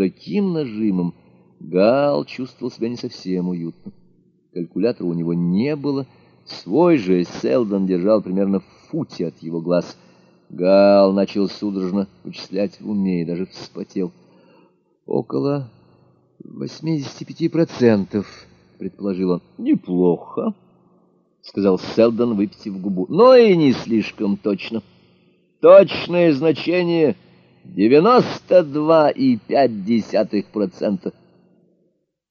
таким нажимом, Гал чувствовал себя не совсем уютно. Калькулятора у него не было, свой же Селдон держал примерно в футе от его глаз. Гал начал судорожно вычислять в уме и даже вспотел. «Около восьмидесяти пяти процентов», — предположил он. «Неплохо», — сказал Селдон, выпитив губу. «Но и не слишком точно. Точное значение — девяносто два и пять десятых процента».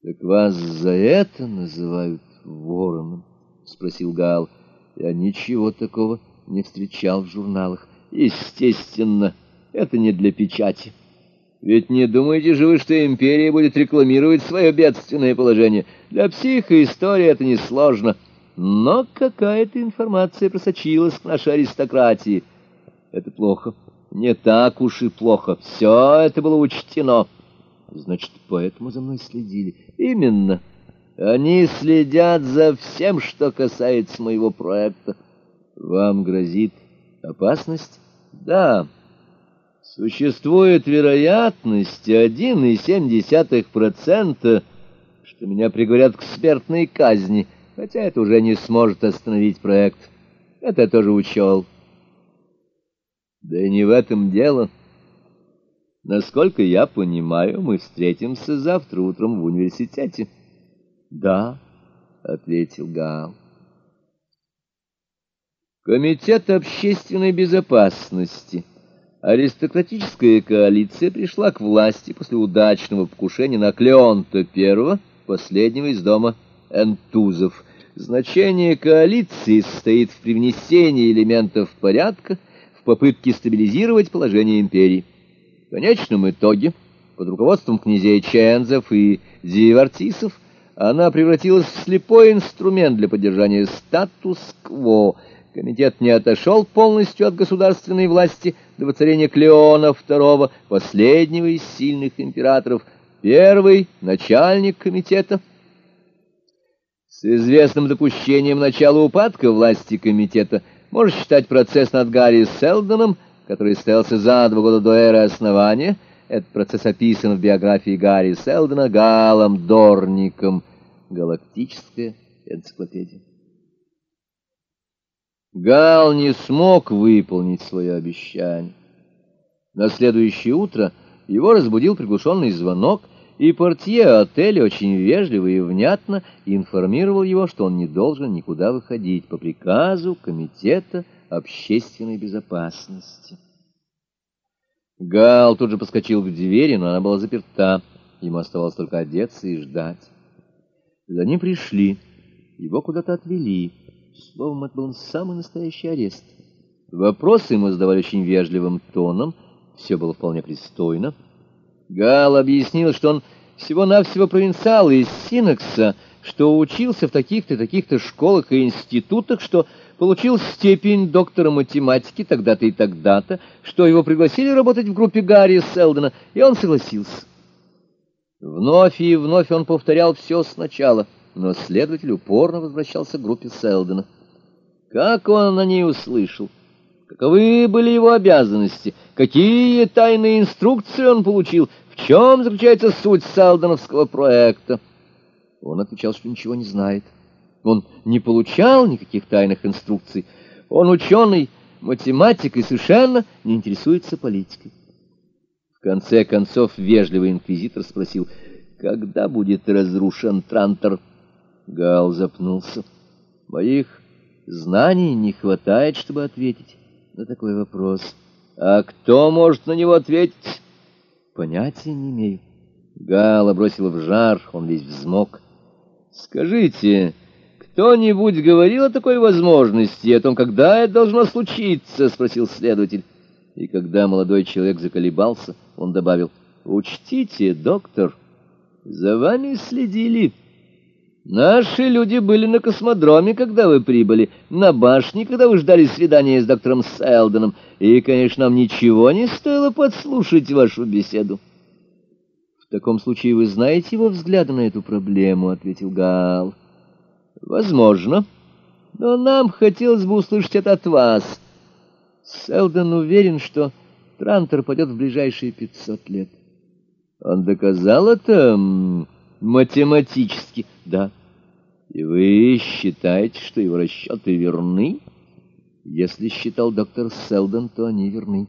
«Так вас за это называют вороном?» — спросил Гал. «Я ничего такого не встречал в журналах. Естественно, это не для печати. Ведь не думаете же вы, что империя будет рекламировать свое бедственное положение? Для психоистории это несложно. Но какая-то информация просочилась к нашей аристократии. Это плохо. Не так уж и плохо. Все это было учтено». Значит, поэтому за мной следили. Именно. Они следят за всем, что касается моего проекта. Вам грозит опасность? Да. Существует вероятность 1,7%, что меня приговорят к смертной казни, хотя это уже не сможет остановить проект. Это тоже учел. Да и не в этом дело. Насколько я понимаю, мы встретимся завтра утром в университете. Да, ответил Гал. Комитет общественной безопасности. Аристократическая коалиция пришла к власти после удачного покушения на Клеонта I, последнего из дома Энтузов. Значение коалиции состоит в привнесении элементов порядка в попытке стабилизировать положение империи. В конечном итоге, под руководством князей Чензов и Зивартисов, она превратилась в слепой инструмент для поддержания статус-кво. Комитет не отошел полностью от государственной власти до воцарения Клеона II, последнего из сильных императоров, первый начальник комитета. С известным допущением начала упадка власти комитета можно считать процесс над Гарри Селдоном – который состоялся за два года до эры основания. Этот процесс описан в биографии Гарри Селдона Галом Дорником. Галактическая энциклопедия. Гал не смог выполнить свое обещание. На следующее утро его разбудил приглушенный звонок, и портье отеля очень вежливо и внятно информировал его, что он не должен никуда выходить по приказу комитета общественной безопасности. Гал тут же подскочил к двери, но она была заперта. Ему оставалось только одеться и ждать. За ним пришли, его куда-то отвели. Словом, это был самый настоящий арест. Вопросы ему задавали очень вежливым тоном, все было вполне пристойно. Гал объяснил, что он всего-навсего провинциал из Синекса, что учился в таких-то таких-то школах и институтах, что получил степень доктора математики тогда-то и тогда-то, что его пригласили работать в группе Гарри Селдона, и он согласился. Вновь и вновь он повторял все сначала, но следователь упорно возвращался к группе Селдона. Как он на ней услышал? Каковы были его обязанности? Какие тайные инструкции он получил? В чем заключается суть Селдоновского проекта? Он отвечал, что ничего не знает. Он не получал никаких тайных инструкций. Он ученый, математик и совершенно не интересуется политикой. В конце концов вежливый инквизитор спросил, когда будет разрушен Трантор? Гал запнулся. Моих знаний не хватает, чтобы ответить на такой вопрос. А кто может на него ответить? Понятия не имею. Гала бросила в жар, он весь взмок. Скажите, «Кто-нибудь говорил о такой возможности, о том, когда это должно случиться?» — спросил следователь. И когда молодой человек заколебался, он добавил, «Учтите, доктор, за вами следили. Наши люди были на космодроме, когда вы прибыли, на башне, когда вы ждали свидания с доктором Селдоном, и, конечно, нам ничего не стоило подслушать вашу беседу». «В таком случае вы знаете его взгляды на эту проблему», — ответил Гал. Возможно. Но нам хотелось бы услышать это от вас. Селдон уверен, что Трантор пойдет в ближайшие пятьсот лет. Он доказал это математически? Да. И вы считаете, что его расчеты верны? Если считал доктор Селдон, то они верны.